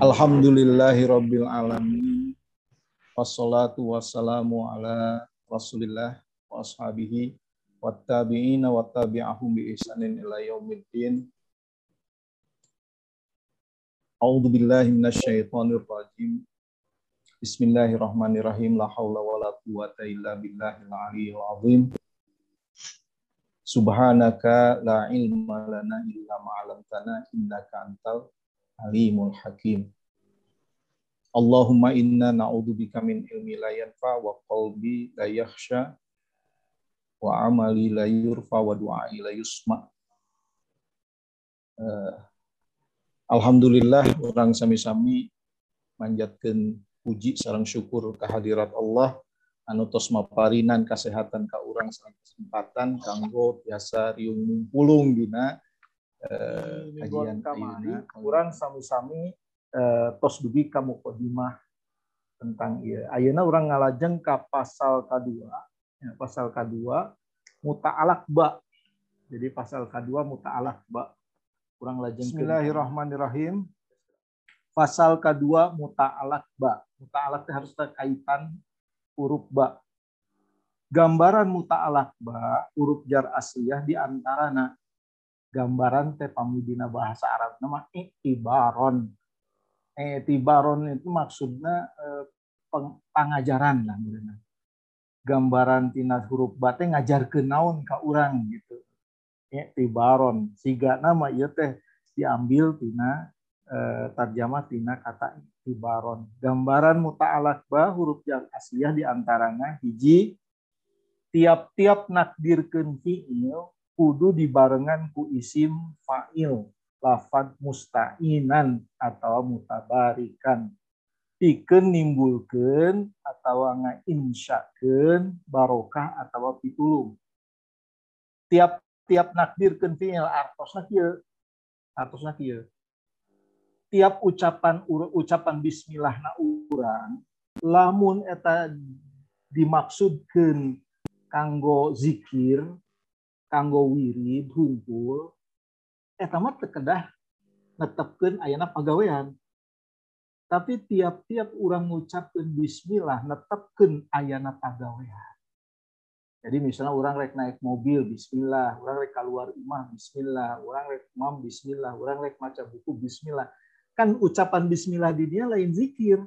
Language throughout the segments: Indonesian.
Alhamdulillahi Rabbil Alamin. Wassalatu wassalamu ala rasulillah wa ashabihi wa tabi'ina wa tabi'ahum bi ihsanin ila yaumiddin. A'udzu billahi rajim. Bismillahirrahmanirrahim. La haula wala quwata illa billahil azim. Subhanaka la ilma lana illa ma 'allamtana innaka antal alimul hakim. Allahumma inna na'udzubika min ilmi la yanfa wa qalbi la yakhsha wa amali la yurfa wa du'ai la yusma. Uh, Alhamdulillah orang sami-sami manjatkan puji sarang syukur kehadirat Allah anu tos maparinan kesehatan ka urang sareng kesempatan kanggo biasa riung mumpulung dina eh, kajian kamari urang sami-sami eh, tos dugi ka mukadimah tentang ieu ayeuna urang ngalajeng ka pasal kadua ya, pasal kadua muta'alaq ba jadi pasal kadua muta'alaq ba urang lajeng Bismillahirrahmanirrahim. Pasal kedua muta'alaq ba muta'alaq harus terkaitan huruf ba. Gambaran muta'alak ba, huruf jar asliyah di antarana gambaran teh pamidina bahasa Arab nama itibaron. Itibaron itu maksudnya eh, pengajaran lah Gambaran tina huruf ba teh ngajar ke naon ka urang gitu. Itibaron. Siga nama ieu teh diambil tina eh, tarjamah tina kata ibaron. Gambaran muta'alak ba huruf yang asliyah di antaranya hiji tiap-tiap nakdirkeun fi'il kudu dibarengan ku isim fa'il lafad musta'inan atau mutabarikan. Pikeun nimbulkeun atau ngainsyakeun barokah atau pitulung. Tiap-tiap nakdirkeun fi'il artosna kieu? Artosna kieu. Tiap ucapan ucapan bismillah na urang lamun eta dimaksudkan kanggo zikir kanggo wirid hungkul eta mah tekedah netepkeun ayana pagawean tapi tiap-tiap orang ngucapkeun bismillah netepkeun ayana pagawean jadi misalnya orang rek naik mobil, Bismillah. Orang rek keluar imah, Bismillah. Orang rek mam, Bismillah. Orang rek maca buku, Bismillah kan ucapan bismillah di dia lain zikir,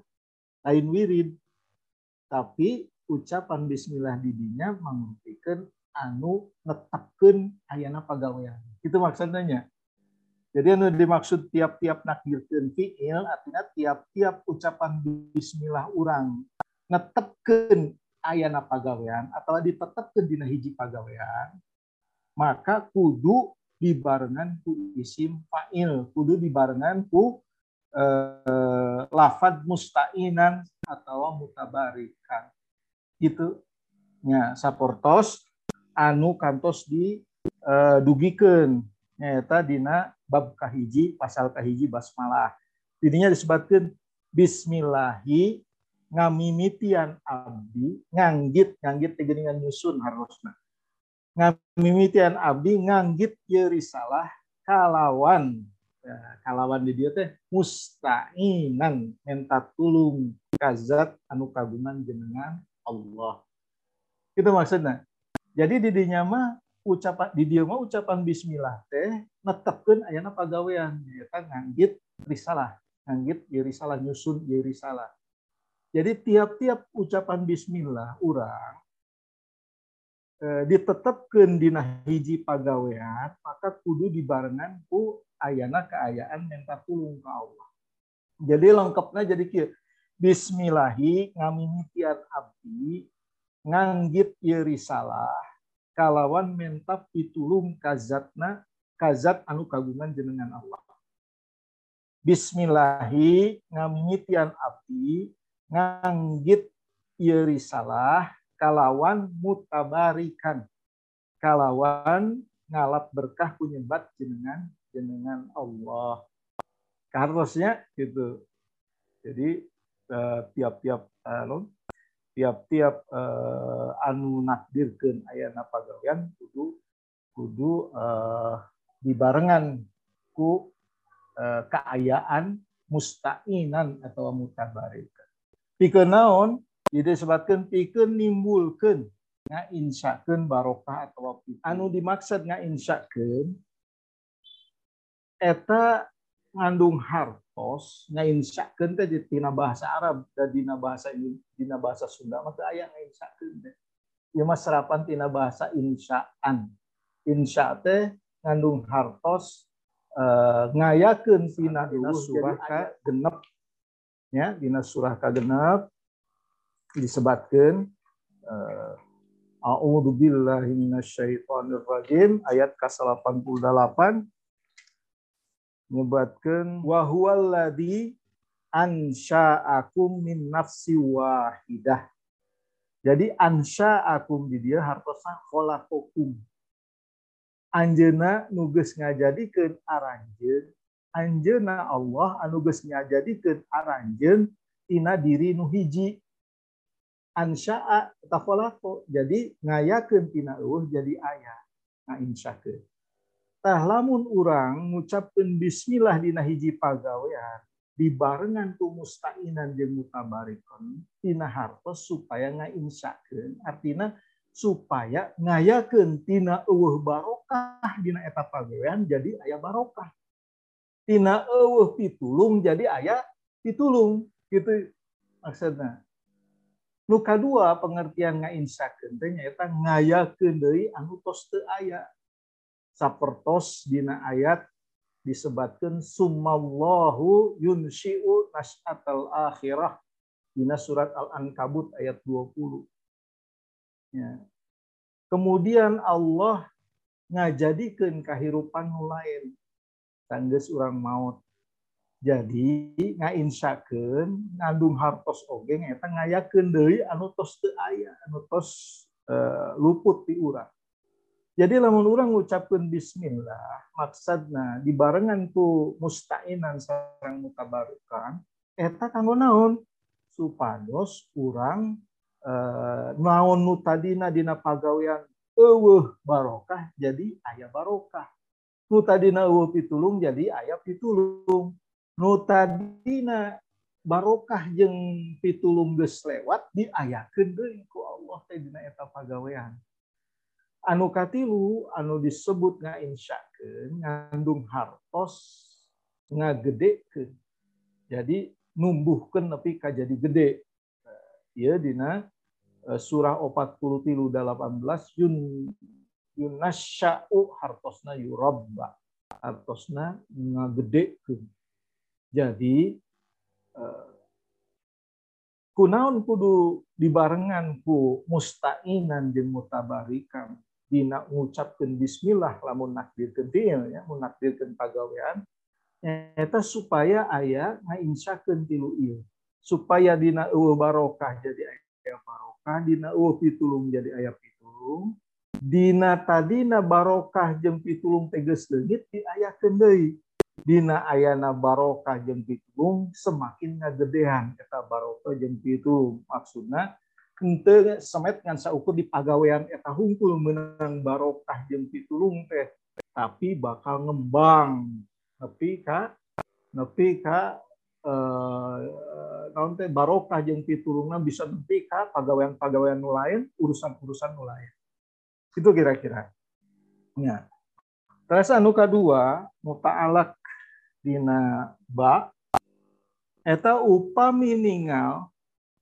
lain wirid. Tapi ucapan bismillah di dinya membuktikan anu netapkan ayana pagawean. Itu maksudnya. Jadi anu dimaksud tiap-tiap nakdirkeun fiil artinya tiap-tiap ucapan bismillah orang netepkeun ayana pagawean atau ditetapkan dina hiji pagawean maka kudu dibarengan ku isim fa'il, kudu dibarengan ku eh, lafad musta'inan atau mutabarikan itu nya saportos anu kantos di eh, dugikan nyata dina bab kahiji pasal kahiji basmalah didinya disebutkan Bismillahi ngamimitian abdi nganggit nganggit tegeningan nyusun harusnya ngamimitian abdi nganggit ye risalah kalawan Ya, kalawan di dia teh musta'inan minta tulung kazat anu kagungan jenengan Allah. Itu maksudnya. Jadi di dinya mah ucapan di dia mah ucapan bismillah teh netepkeun ayana pagawean eta nganggit risalah, nganggit ya risalah nyusun ya risalah. Jadi tiap-tiap ucapan bismillah urang eh, ditetapkan di hiji pagawean maka kudu dibarengan ku ayana keayaan minta tulung ke Allah. Jadi lengkapnya jadi kia. Bismillahi ngamimitian abdi nganggit risalah kalawan minta pitulung kazatna kazat anu kagungan jenengan Allah. Bismillahi ngamimitian abdi nganggit risalah kalawan mutabarikan kalawan ngalap berkah punyebat jenengan jenengan Allah. Harusnya gitu. Jadi eh, tiap-tiap uh, tiap-tiap uh, anu nakdirkeun ayana pagawean kudu kudu uh, dibarengan ku uh, keayaan musta'inan atau mutabarikan. Pikeun naon? Jadi disebutkan pikeun nimbulkeun ngainsyakeun barokah atau anu dimaksud ngainsyakeun eta ngandung hartos ngainsyakeun teh tina bahasa Arab dan dina bahasa dina bahasa Sunda mah teu aya ngainsyakeun teh. Ieu mah serapan tina bahasa insyaan. Insya teh ngandung hartos uh, ngayakeun tina dina surah ka genep ya dina surah ka genep disebutkeun uh, A'udzu billahi minasyaitonir rajim ayat ke-88 wa huwallazi ansya'akum min nafsi wahidah. Jadi ansya'akum di dia hartosna khalaqakum. Anjeuna nuges ngajadikeun aranjeun anjeuna Allah anu geus ngajadikeun aranjeun tina diri nu hiji ansya'a tafalaqo jadi ngayakeun tina eueuh jadi aya ngainsyakeun tah lamun urang ngucapkeun bismillah dina hiji pagawean dibarengan tu mustainan jeung mutabarikon tina hartos supaya ngainsyakeun artina supaya ngayakeun tina eueuh barokah dina eta pagawean jadi aya barokah. Tina eueuh pitulung jadi aya pitulung gitu maksudnya nu kadua pengertian ngainsyakeun teh nyaeta ngayakeun deui anu tos teu aya sapertos dina ayat disebutkan summallahu yunshi'u nas'atal akhirah dina surat Al-Ankabut ayat 20. Ya. Kemudian Allah ngajadikeun kahirupan lain tanggeus urang maut. Jadi ngainsyakeun ngandung hartos oge eta ngayakeun deui anu tos teu aya, anu uh, luput ti urang. Jadi lamun orang ngucapkan bismillah, maksudna dibarengan ku mustainan sarang mutabarukan, eta kanggo naon? Supados urang eh, naon nu tadina dina pagawean eueuh barokah jadi aya barokah. Nu tadina eueuh pitulung jadi aya pitulung. Nu tadina barokah jeung pitulung geus lewat diayakeun deui ku Allah teh dina eta pagawean anu katilu anu disebut ngainsyakeun ngandung hartos ngagedekeun. Jadi numbuhkeun nepi ka jadi gede. Ieu dina eh, surah 43 18 yun yunasya'u hartosna yurabba. Hartosna ngagedekeun. Jadi eh, kunaon kudu dibarengan ku mustainan jeung mutabarikan dina ngucapkeun bismillah lamun nakdirkeun tieu ya mun nakdirkeun pagawean eta supaya aya ngainsyakeun tilu ieu. Supaya dina eueuh barokah jadi aya barokah dina eueuh pitulung jadi aya pitulung dina tadina barokah jeung pitulung teges leungit diayakeun deui. Dina ayana barokah jeung pitulung semakin ngagedean eta barokah jeung pitulung. Maksudna henteu semet ngan saukur di pagawean eta hungkul menang barokah jeung pitulung teh tapi bakal ngembang. Nepi ka nepi ka eh naon teh barokah jeung pitulungna bisa nepi ka pagawean-pagawean nu lain urusan-urusan nu lain. Itu kira-kira. Ya. Terus anu kadua muta'alak dina ba eta upami ningal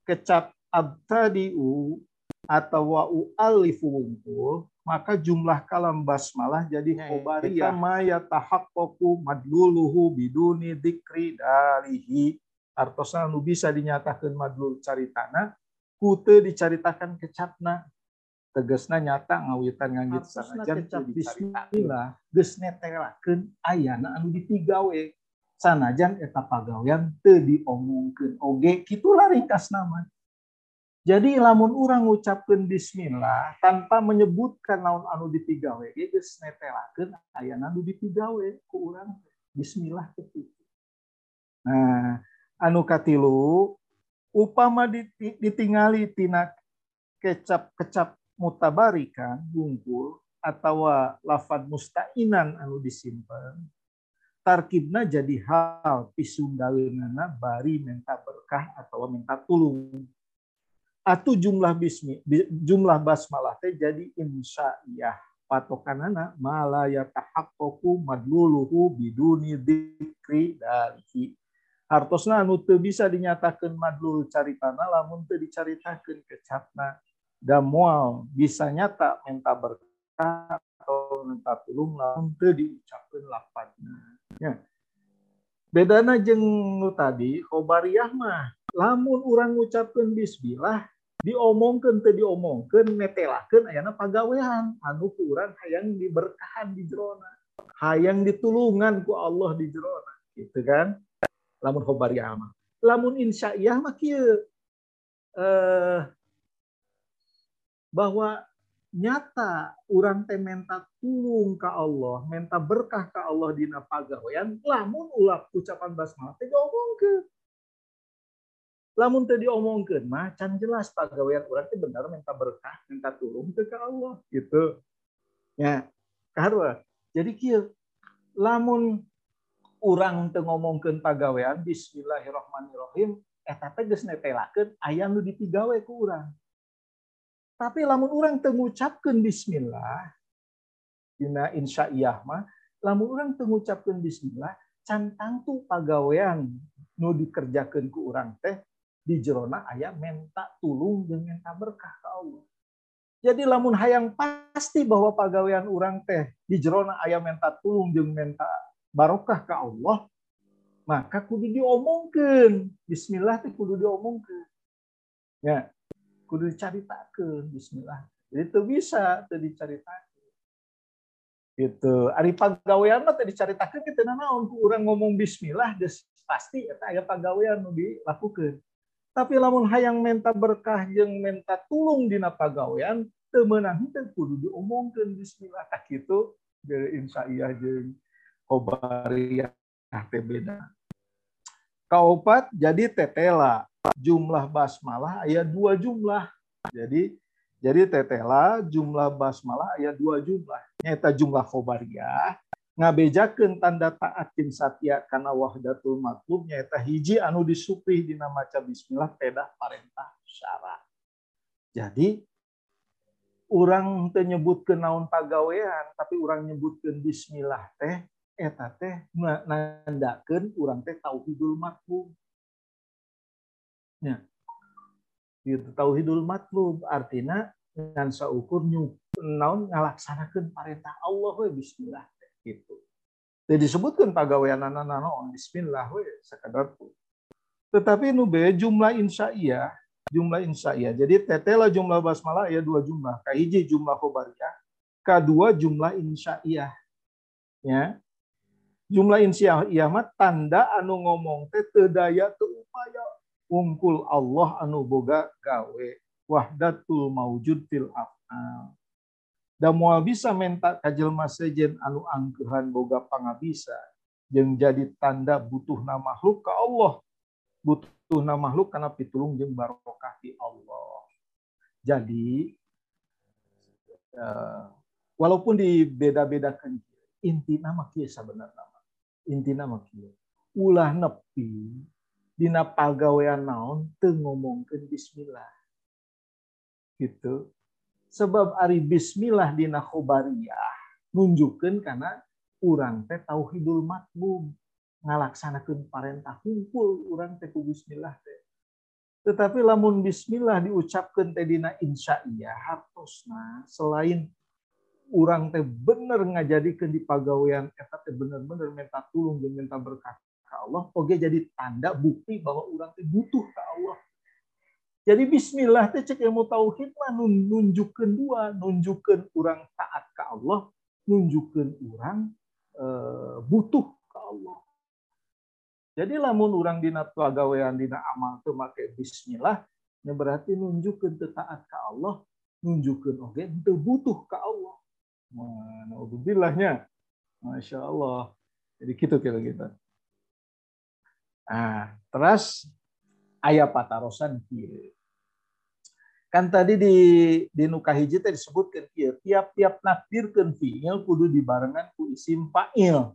kecap abtadiu atau wa'u alifu wungkul, maka jumlah kalam basmalah jadi khobariyah maya tahaqqaqu madluluhu biduni dikri dalihi. Artosna nu bisa dinyatakan madlul caritana kute dicaritakan kecapna tegesna nyata ngawitan ngangit sanajan bismillah geus netelakeun ayana anu ditigawe. Sanajan eta pagawean teu diomongkeun. Oge kitulah ringkas nama jadi lamun orang ngucapkan bismillah tanpa menyebutkan naon anu dipigawe geus netelakeun aya anu dipigawe ku urang bismillah ketika. Nah, anu katilu upama ditingali tina kecap-kecap mutabarikan bungkul atau lafad mustainan anu disimpan tarkibna jadi hal pisundaweunana bari minta berkah atau minta tulung atau jumlah bismi jumlah basmalah teh jadi insya'iyah. Patokanana mala yatahaqqaqu madluluhu biduni dzikri dari hartosna anu teu bisa dinyatakeun madlul caritana lamun teu dicaritakeun kecapna dan mual bisa nyata minta berkah atau minta tulung lamun teu diucapkeun lafadzna ya. Bedana jeung nu tadi khobariyah mah lamun orang ngucapkeun bismillah diomongkan teu diomongkan netelakeun ayana pagawean anu ku urang hayang diberkahan di jerona. Hayang ditulungan ku Allah di jerona. Gitu kan? Lamun khobari ama. Lamun insya'iyah mah kieu. Eh bahwa nyata orang teh menta tulung ke Allah, menta berkah ke Allah dina pagawean, lamun ulah ucapan basmalah teh diomongkeun lamun tadi diomongkeun mah can jelas pagawean urang teh benar minta berkah minta tulung ke Allah gitu. Ya karena jadi kieu lamun urang teu ngomongkeun pagawean bismillahirrahmanirrahim eta teh geus netelakeun aya nu dipigawe ku urang. Tapi lamun urang teu ngucapkeun bismillah dina insya'iyah mah lamun urang teu ngucapkeun bismillah can tangtu pagawean nu dikerjakeun ku urang teh di jerona ayah minta tulung dan minta berkah ke Allah. Jadi lamun hayang pasti bahwa pegawaian orang teh di jerona ayah minta tulung dan minta barokah ke Allah, maka kudu diomongkan. Bismillah teh kudu diomongkan. Ya, kudu dicaritakan Bismillah. Jadi itu bisa itu dicaritakan. Gitu. Ari pegawaian mah teh dicaritakan kita nanaon ku urang ngomong Bismillah des pasti eta aya pegawaian nu dilakukan. Tapi lamun hayang menta berkah jeung menta tulung dina pagawean teu meunang teu kudu diomongkeun bismillah tak kitu dari insya'iyah jeung khobariyah teh beda. Kaopat jadi tetela jumlah basmalah aya dua jumlah. Jadi jadi tetela jumlah basmalah aya dua jumlah. Nyata jumlah khobariyah ngabejakeun tanda taat jeung satya kana wahdatul matlub nyaeta hiji anu disuprih dina maca bismillah pedah parentah syarat. Jadi orang teh nyebutkeun naon pagawean tapi orang nyebutkeun bismillah teh eta teh nandakeun urang teh tauhidul matlub. Ya. Gitu tauhidul matlub artinya ngan saukur nyuk naon ngalaksanakeun parentah Allah we bismillah gitu. Jadi disebutkan pegawaian anak on bismillah we sekadar Tetapi nu be jumlah insya'iyah, jumlah insya'iyah. Jadi tetela jumlah basmalah ya dua jumlah. Kahiji jumlah khobariyah, kedua jumlah insya'iyah. Ya. Jumlah insya'iyah mah tanda anu ngomong teh teu daya teu upaya ungkul Allah anu boga gawe wahdatul maujud fil af'al dan mual bisa menta kajelma sejen anu angkehan boga pangabisa. Yang jadi tanda butuh nama makhluk ke Allah. Butuh nama makhluk karena pitulung jeung barokah di Allah. Jadi uh, walaupun dibeda-bedakan inti nama kia sebenarnya nama. Inti nama kia ulah nepi dina pagawean naon teu ngomongkeun bismillah. Gitu sebab ari bismillah dina khobariyah nunjukkan karena urang teh tauhidul matbub ngalaksanakeun parentah kumpul urang teh bismillah teh. Tetapi lamun bismillah diucapkan teh dina insya'iyah hartosna selain urang teh bener ngajadikeun di pagawean eta teh bener-bener minta tulung dan minta berkah ke Allah oge jadi tanda bukti bahwa urang teh butuh ke Allah jadi bismillah teh cek ilmu tauhid mah nunjukkeun dua, nunjukkeun orang taat ke Allah, nunjukkeun orang e, butuh ke Allah. Jadi lamun orang dina pagawean dina amal teu make bismillah, nya berarti nunjukkeun teu taat ke Allah, nunjukkeun oge teu butuh ke Allah. Mana. Masya Allah. Jadi gitu kira kita. Nah, terus ayah patarosan kieu. Kan tadi di di nuka hiji tadi disebutkan kieu, tiap-tiap nakdirkeun fiil kudu dibarengan ku isim fa'il.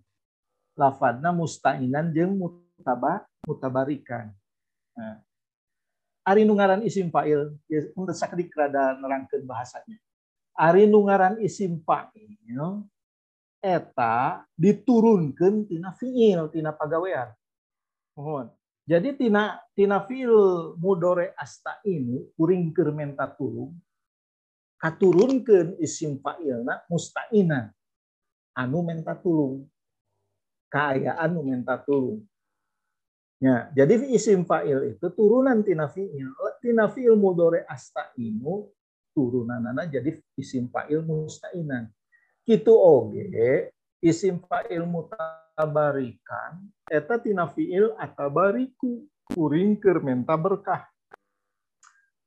lafadna musta'inan jeung mutaba mutabarikan. Nah, Ari nungaran isim fa'il, ya, untuk sakit rada nerangkeun bahasanya. Ari nungaran isim fa'il, eta diturunkan tina fi'il, tina pagawean. Mohon. Jadi tina tina fi'il mudore asta ini kuring keur menta tulung katurunkeun isim fa'ilna musta'inan anu menta tulung. Kaayaan nu menta tulung. Ya, jadi isim fa'il itu turunan tina fi'il. Tina fi'il mudore asta'inu turunanana jadi isim fa'il musta'inan. Kitu oge isim fa'il mutabarikan eta tina fi'il atabariku kuring keur menta berkah.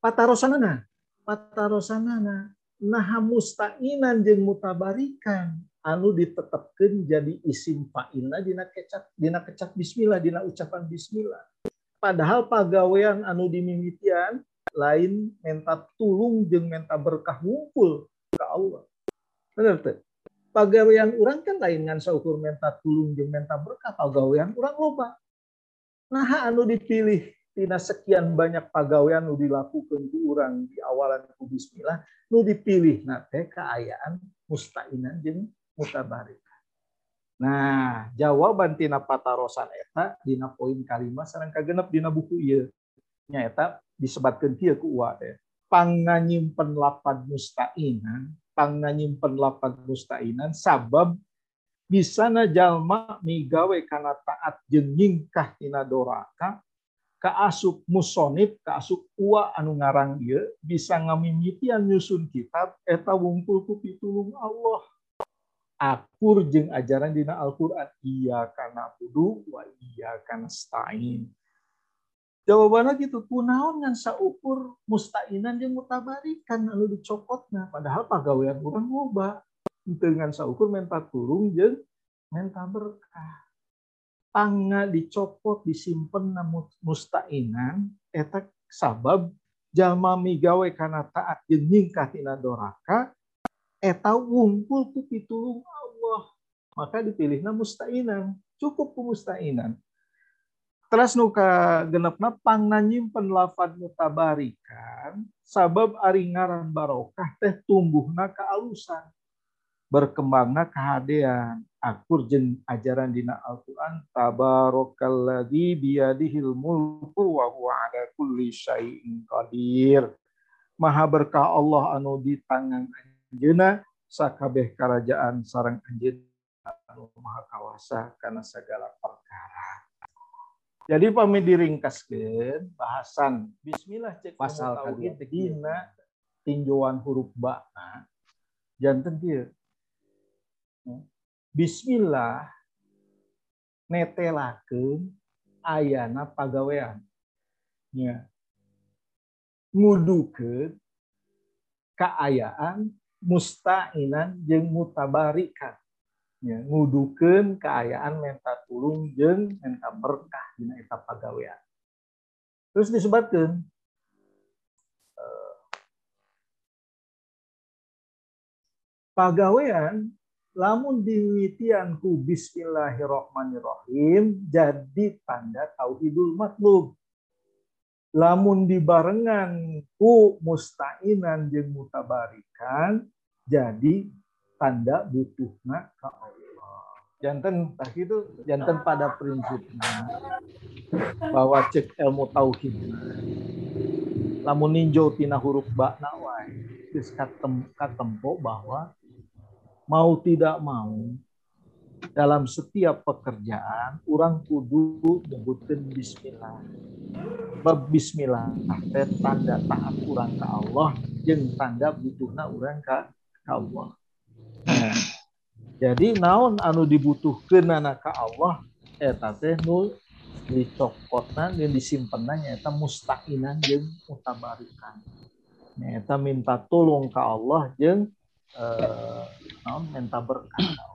Patarosanana, patarosanana nah musta'inan jeung mutabarikan anu ditetapkan jadi isim fa'ilna dina kecap dina kecap bismillah dina ucapan bismillah. Padahal pagawean anu dimimitian lain menta tulung jeung menta berkah ngumpul ke Allah. Benar tuh pagawean orang kan lain ngan saukur menta tulung jeung menta berkah pagawean orang loba nah anu dipilih tina sekian banyak pagawean nu dilakukan ku orang di awalan ku bismillah nu dipilih nate keayaan musta'inan jeung mutabarik. Nah, jawaban tina patarosan eta dina poin kalimat sareng kagenep dina buku ieu. Nya eta disebatkeun kieu ku teh. Panganyimpen lapad mustainan, panganyimpen lapad mustainan sabab bisana jalma migawe kana taat jeung tina doraka kaasup musonib kaasup uwa anu ngarang ieu bisa ngamimitian nyusun kitab eta wungkul ku pitulung Allah akur jeng ajaran dina Al-Qur'an iya karena budu wa iya karena stain. Jawabannya gitu, kunaon ngan saukur mustainan jeung mutabarikan anu dicokotna padahal pagawean urang loba. Dengan saukur menta turung jeung menta berkah. Tangga dicopot disimpen na mustainan eta sabab jalma migawe kana taat jeung nyingkah doraka eta wungkul ku pitulung Allah maka dipilihna mustainan cukup ku mustainan Terus nuka genepna pangna nyimpen lafad mutabarikan sabab aringaran barokah teh tumbuhna kealusan berkembangna kehadean. Akur jeng ajaran dina Al-Qur'an tabarakalladzi biyadihil mulku wa huwa ala kulli syai'in qadir. Maha berkah Allah anu di tangan Anjeuna sakabeh kerajaan sarang anjeun anu maha kawasa karena segala perkara. Jadi pami diringkaskeun bahasan bismillah cek pasal tauhid dina tinjauan huruf ba'na janten kieu. Bismillah netelakeun ayana pagawean. Ya. Ngudukeun keayaan musta'inan jeng mutabarikan ya, ngudukeun keayaan menta tulung jeng menta berkah dina eta pagawean. Terus disebutkan eh, pagawean lamun dimitian ku bismillahirrahmanirrahim jadi tanda tauhidul matlub. Lamun dibarengan ku mustainan jeung mutabarikan jadi tanda butuhna ka Allah. Janten tah itu janten pada prinsipnya bahwa cek ilmu tauhid. Lamun ninjau tina huruf ba na wae geus katempo bahwa mau tidak mau dalam setiap pekerjaan orang kudu menyebutkan bismillah bab bismillah teh tanda taat orang ke Allah yang tanda butuhna orang ke, Allah jadi naon anu dibutuhkan anak ke Allah? Eta teh nu dicokotna dan disimpenan eta mustaqinan jeung mutabarikan. Eta minta tolong ke Allah jeung eh, naon? Minta berkah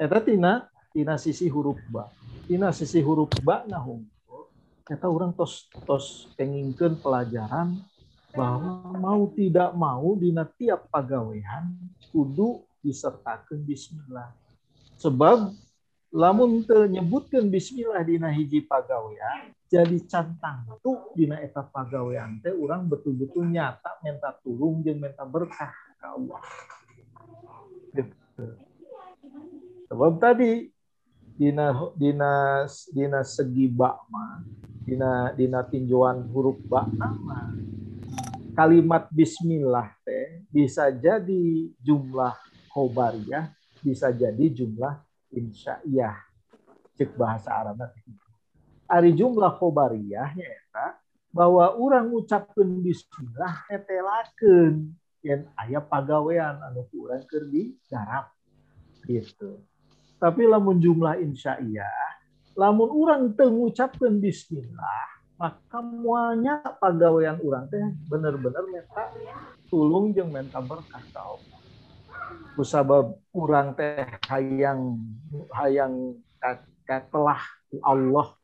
eta tina tina sisi huruf ba. Tina sisi huruf ba nah kita orang tos tos pengingkeun pelajaran bahwa mau tidak mau dina tiap pagawean kudu disertakan bismillah. Sebab lamun menyebutkan Bismillah dina hiji pagawean jadi cantang tuh dina eta pagawean teh orang betul-betul nyata minta tulung dan minta berkah ke Allah. Sebab tadi dina dina dina segi bakma dina dina tinjauan huruf bak nama kalimat Bismillah teh bisa jadi jumlah khobariyah bisa jadi jumlah insya'iyah cek bahasa Arab Ari jumlah khobariyahnya eta bahwa orang ucapkan bismillah etelakeun yang ayah pagawean anu kurang keur di garap gitu. Tapi lamun jumlah insya'iyah, lamun orang mengucapkan bismillah, maka muanya pagawean orang teh bener-bener minta tulung jeung minta berkah Allah. Kusabab orang teh hayang hayang telah Allah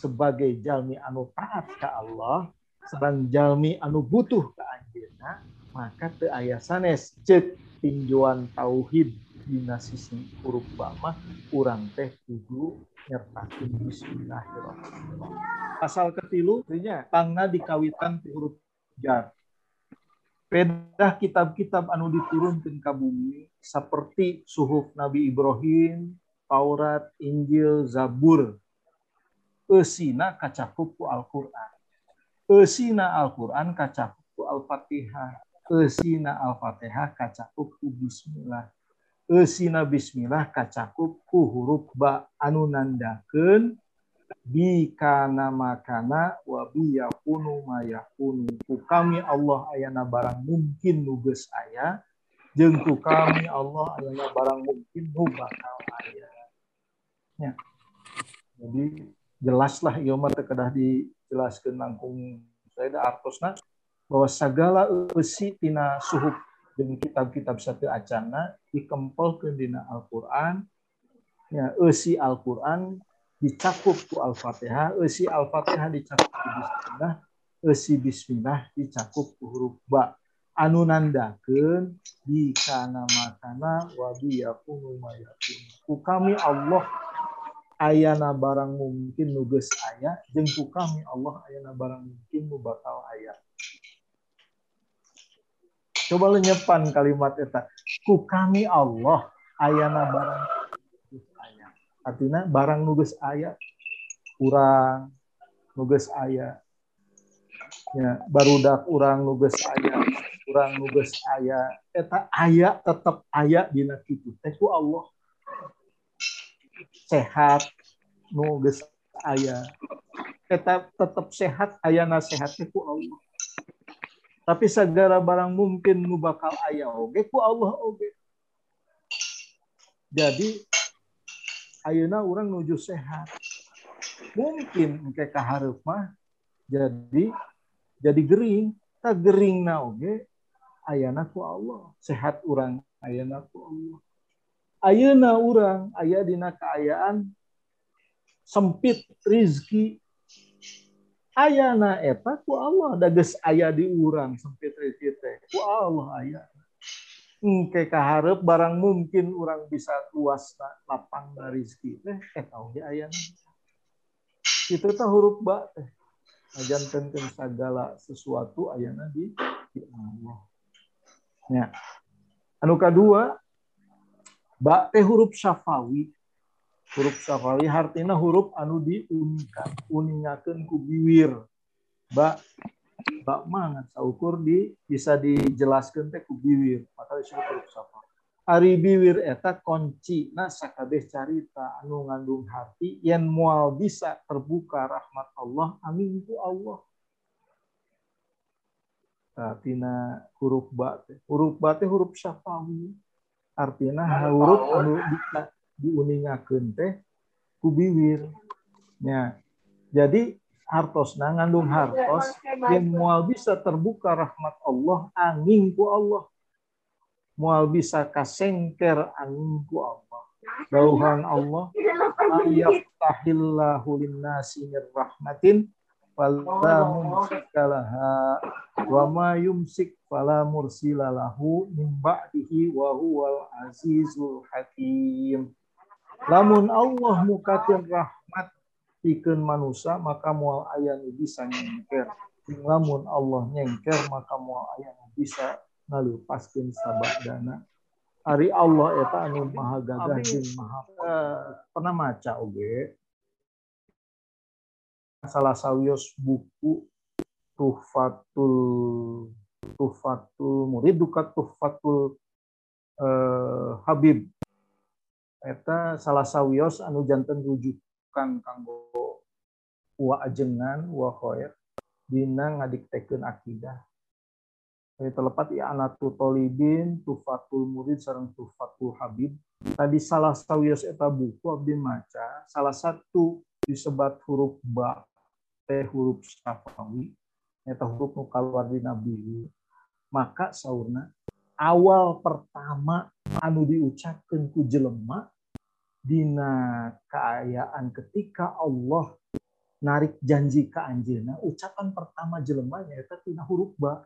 sebagai jalmi anu taat ke Allah sedang jalmi anu butuh ke anjeunna maka teu aya sanes cek tinjuan tauhid dina sisi huruf bama urang teh kudu nyertakeun bismillahirrahmanirrahim pasal ketilu pangna dikawitan ti huruf jar pedah kitab-kitab anu diturunkan ke bumi seperti suhuf Nabi Ibrahim, Taurat, Injil, Zabur, Esina kacakup ku Al-Quran. Esina Al-Quran kacakup ku Al-Fatihah. Esina Al-Fatihah kacakup ku Bismillah. Esina Bismillah kacakup ku huruf ba anu nandakeun. Bi kana makana wa bi yakunu mayakunu. Ku kami Allah ayana barang mungkin nuges aya. Jeung ku kami Allah ayana barang mungkin nu bakal aya. Ya. jadi jelaslah ieu mah kedah dijelaskeun langkung saya artosna bahwa segala eusi tina suhuk dengan kitab-kitab satu acana dikempelkeun dina Al-Qur'an ya eusi Al-Qur'an dicakup ku Al-Fatihah eusi Al-Fatihah dicakup ku bismillah eusi bismillah dicakup ku huruf ba. Anu nandakeun di kana makana wa bi yakunu ku kami Allah ayana barang mungkin nuges ayah jengku kami Allah ayana barang mungkin nu bakal ayah coba lenyepan kalimat eta ku kami Allah ayana barang ayah artinya barang nuges ayah kurang nuges ayah ya barudak urang nuges ayah kurang nuges ayah eta ayah tetap ayah dina kitu. Teh ku Allah. Sehat nu geus aya tetap sehat aya nasehat ku Allah tapi segala barang mungkin nu bakal aya oge ku Allah oge. Jadi ayeuna orang nuju sehat. Mungkin engke mah jadi jadi gering. Tak gering na oge ayana ku Allah. Sehat orang ayana ku Allah. Ayeuna urang aya dina kaayaan. Sempit rizki ayana eta ku Allah dages aya di urang sempit rizki teh ku Allah aya. Engke kaharep barang mungkin orang bisa luas lapang rizki teh. Eta oge ayana. Itu teh huruf ba teh. Ngajantenkeun segala sesuatu ayana di, di Allah. Ya anu kedua Ba teh huruf syafawi. Huruf syafawi artinya huruf anu diunikan, uningakeun ku biwir. Ba ba mangan saukur di bisa dijelaskan teh ku biwir, maka disebut huruf syafawi. Ari biwir eta kunci na sakabeh carita anu ngandung hati yang mual bisa terbuka rahmat Allah amin ku Allah. Tina huruf ba teh. Huruf ba teh huruf syafawi artinya huruf anu diuningakeun teh ku bibir ya. Jadi hartos ngandung hartos yang mual bisa terbuka rahmat Allah angin ku Allah. Mual bisa kasengker angin ku Allah. Dauhan Allah. Ayaftahillahu linnasi min rahmatin fala mumsikalaha wa ma yumsik fala mursilalahu min ba'dihi wa huwal azizul hakim. Lamun Allah mukatin rahmat pikeun manusia maka mual aya nu bisa nyengker. Lamun Allah nyengker maka mual aya nu bisa ngalupaskeun sabadana Ari Allah eta anu maha gagah jeung maha pernah maca oge? Salah sawios buku Tuhfatul Tuhfatul Murid duka Tuhfatul eh, Habib eta salah sawios anu janten rujukan kanggo wa ajengan wa khair dina ngadiktekeun akidah. Jadi terlepat ya anatu tolibin tufatul murid sareng tufatul habib tadi salah sawios eta buku abdi maca salah satu disebat huruf ba teh huruf safawi eta huruf nu kaluar dina maka saurna awal pertama anu diucapkan ku jelema dina keayaan ketika Allah narik janji ke anjena ucapan pertama jelemanya itu tina huruf ba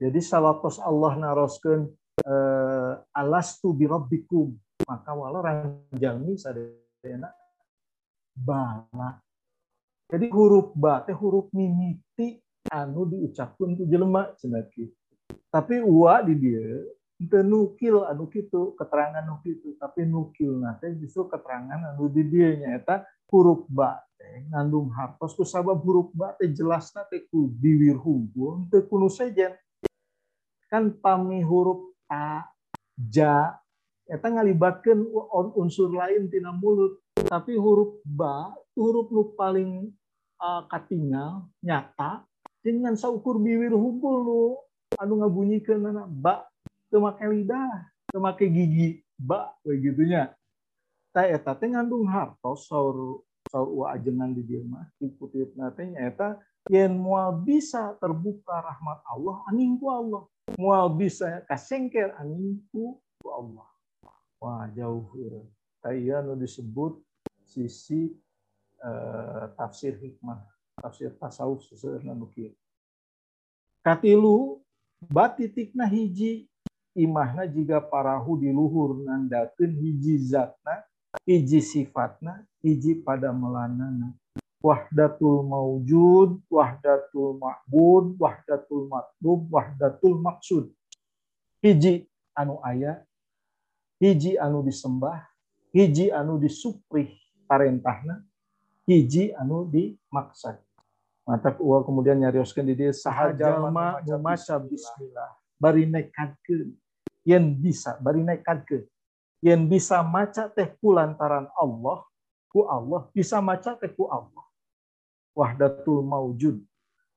jadi salatos Allah naroskeun eh, alastu birabbikum maka wala ranjalmi sadayana bala. Jadi huruf ba teh huruf mimiti anu diucapkan ku jelema cenah Tapi wa di dia teu nukil anu kitu, keterangan anu kitu, tapi nukil teh justru keterangan anu di dieu nyaeta huruf ba teh ngandung hartos ku sabab huruf ba teh jelasna teh ku biwir hubung teu kuno sejen. Kan pami huruf a ja eta ngalibatkan unsur lain tina mulut. Tapi huruf ba huruf nu paling uh, katingal nyata dengan saukur bibir humpul nu anu ngabunyikan anak ba make lidah make gigi ba begitunya ta eta teh ngandung hartos saur saur wa ajengan di dieu mah ikutitna teh eta yen moal bisa terbuka rahmat Allah aning ku Allah mual bisa kasengker aninku ku Allah. Wah jauh ya. Taya nu disebut sisi uh, tafsir hikmah, tafsir tasawuf sesuatu nu Katilu batitikna hiji imahna jika parahu di luhur nandakeun hiji zatna, hiji sifatna, hiji pada melanana wahdatul maujud, wahdatul ma'bud, wahdatul matlub, wahdatul maksud. Hiji anu ayah, hiji anu disembah, hiji anu disuprih parentahna, hiji anu dimaksad. Mata uang kemudian nyarioskan di dia sahajama memaca bismillah. Bari nekadkeun. Yang bisa, bari nekadkeun. Yang bisa maca teh kulantaran Allah, ku Allah, bisa maca teh ku Allah wahdatul maujud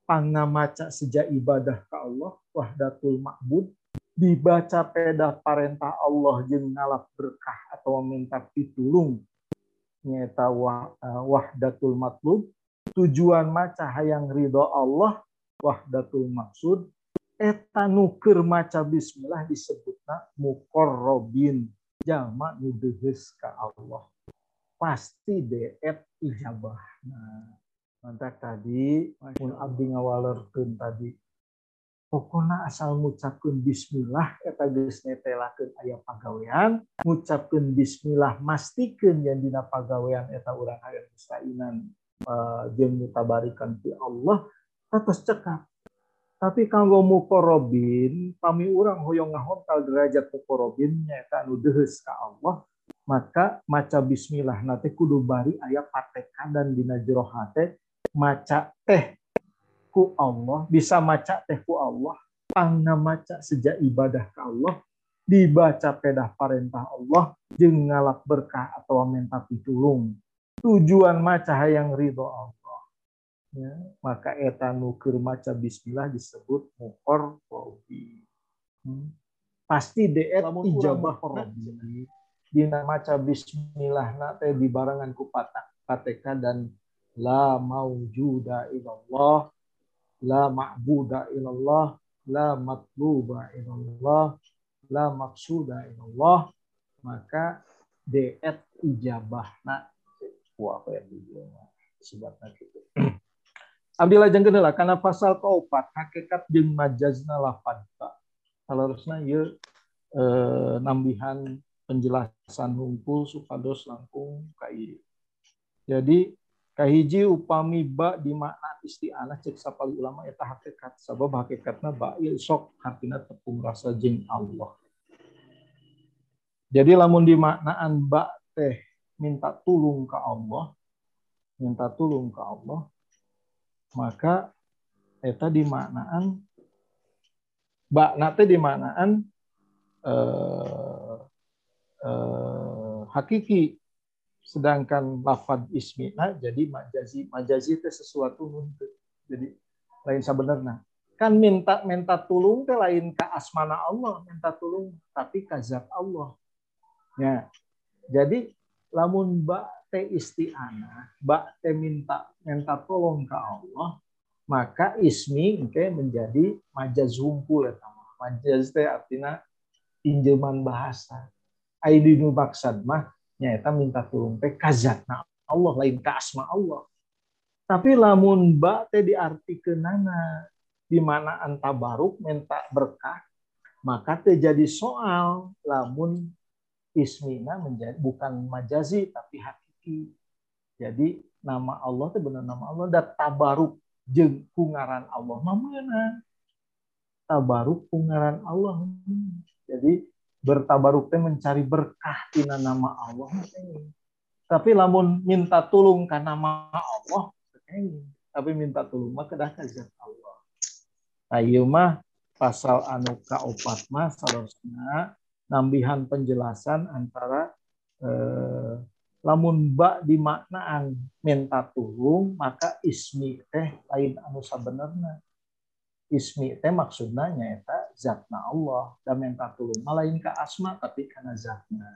pangamaca sejak ibadah ke Allah wahdatul ma'bud dibaca pedah parentah Allah jeung ngalap berkah atau minta pitulung nyata eh, wahdatul matlub tujuan maca hayang ridho Allah wahdatul maksud eta nuker maca bismillah disebutna mukorrobin. Jama nudehes ka Allah. Pasti deet ijabah. Nah mantap tadi pun abdi ngawalerkeun tadi. Pokoknya asal ngucapkeun bismillah eta geus netelakeun aya pagawean ngucapkeun bismillah mastikeun yang dina pagawean eta urang mustainan. uh, jeung mutabarikan ti Allah terus cekap tapi kanggo mukorobin pami urang hoyong ngahontal derajat mukorobin nyaeta anu deheus ka Allah maka maca bismillah nate kudu bari aya patekan dan dina jero hate maca teh ku Allah, bisa maca teh ku Allah, pangna maca sejak ibadah ke Allah, dibaca pedah perintah Allah, jeng ngalak berkah atau minta pitulung. Tujuan maca hayang ridho Allah. Ya, maka eta nukir maca bismillah disebut mukor robi. Hmm. Pasti deet ijabah robi. Dina maca bismillah nate di barangan ku pateka dan la maujuda illallah la ma'buda illallah la matluba illallah la maksuda illallah maka deet ijabahna wah apa yang sebabnya gitu Abdillah jeng lah karena pasal keopat hakikat jeng majazna lafadba kalau harusnya ya eh, nambihan penjelasan hunkul supados langkung kai. Jadi kahiji upami ba di makna isti'anah cek sapali ulama eta hakikat sabab hakikatna ba'il sok hartina tepung rasa jeng Allah. Jadi lamun di maknaan ba teh minta tulung ke Allah, minta tulung ke Allah, maka eta di maknaan ba nate di maknaan eh, eh, hakiki sedangkan lafad ismina jadi majazi majazi itu sesuatu nuntut jadi lain sebenarnya kan minta minta tulung ke lain ke asmana Allah minta tulung tapi ke zat Allah. Ya jadi lamun mbak te isti'ana mbak te minta minta tolong ke Allah maka ismi okay, menjadi majaz humpul ya majaz teh artinya pinjaman bahasa. Aidinu maksad mah nyata minta tulung teh kazatna Allah lain ka asma Allah. Tapi lamun ba teh diartikenana di mana antabaruk minta berkah maka teh jadi soal. Lamun ismina menjadi bukan majazi tapi hakiki. Jadi nama Allah itu benar nama Allah. Dan tabaruk jeung kungaran Allah. Mana? Tabaruk kungaran Allah. Jadi bertabaruk teh mencari berkah di nama Allah. Tapi lamun minta tulung karena nama Allah tapi minta tulung mah kedah zat Allah. Ayo mah pasal anu kaopat mah salosna nambihan penjelasan antara eh, lamun ba di maknaan minta tulung maka ismi teh lain anu sabenerna. Ismi teh maksudnya nyata zatna Allah. Dan minta tulung malain ke asma tapi karena zatna.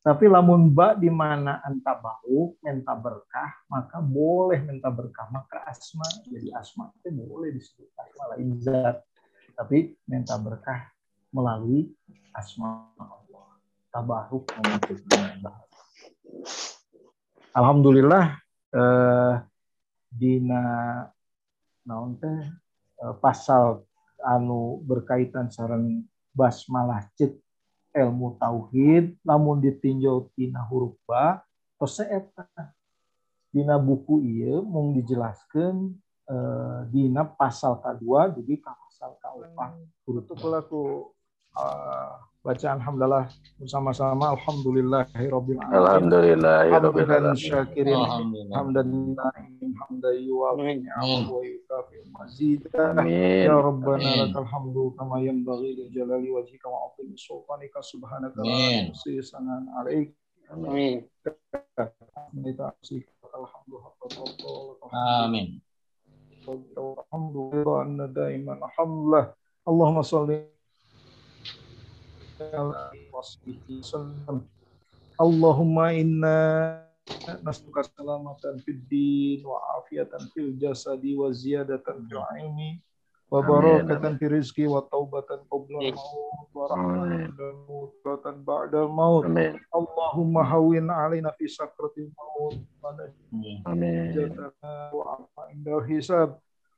Tapi lamun ba di mana anta bau minta berkah maka boleh minta berkah maka asma. Jadi asma itu boleh disebut asma lain zat. Tapi minta berkah melalui asma Allah. Tabaruk Alhamdulillah eh, dina naon teh Eh, pasal anu berkaitan sarang basmalah cek ilmu tauhid namun ditinjau tina huruf ba tos eta dina buku iya mung dijelaskan uh, dina pasal kedua jadi pasal keempat huruf pelaku uh, bacaan alhamdulillah bersama-sama. Alhamdulillahirabbil alamin. Alhamdulillahirabbil alamin. Syakirin. Hamdan hamdan yuwafi wa yukafi ya rabbana lakal hamdu kama yanbaghi li jalali wajhika wa 'azimi sultanika. Subhanaka la sanan alaik. Amin. Amin. Alhamdulillah alhamdulillah Allahumma salli Allahumma inna nas'aluka salamatan fid din wa afiatan fil jasadi wa ziyadatan fil ilmi wa barakatan fi rizqi wa taubatan qabla maut wa rahmatan ba'da maut Allahumma hawin alaina fi sakratil maut amin. wa afa inda hisab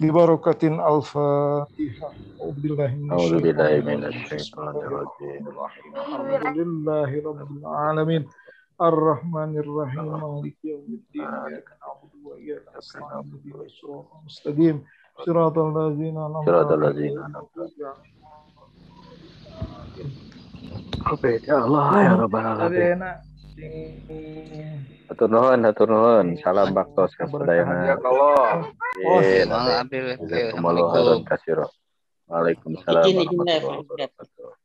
ببركة الفاتحة أعوذ بالله من الشيطان الرجيم. الحمد لله رب العالمين. الرحمن الرحيم. مالك يوم الدين. إياك نعبد وإياك نستعين. اهدنا الصراط المستقيم صراط الذين أنعمت صراط الذين أنعمت عليهم. يا الله يا رب العالمين. Hatur nuhun, hatur nuhun. Salam baktos kasadayana. Allah. Waalaikumsalam warahmatullahi wabarakatuh.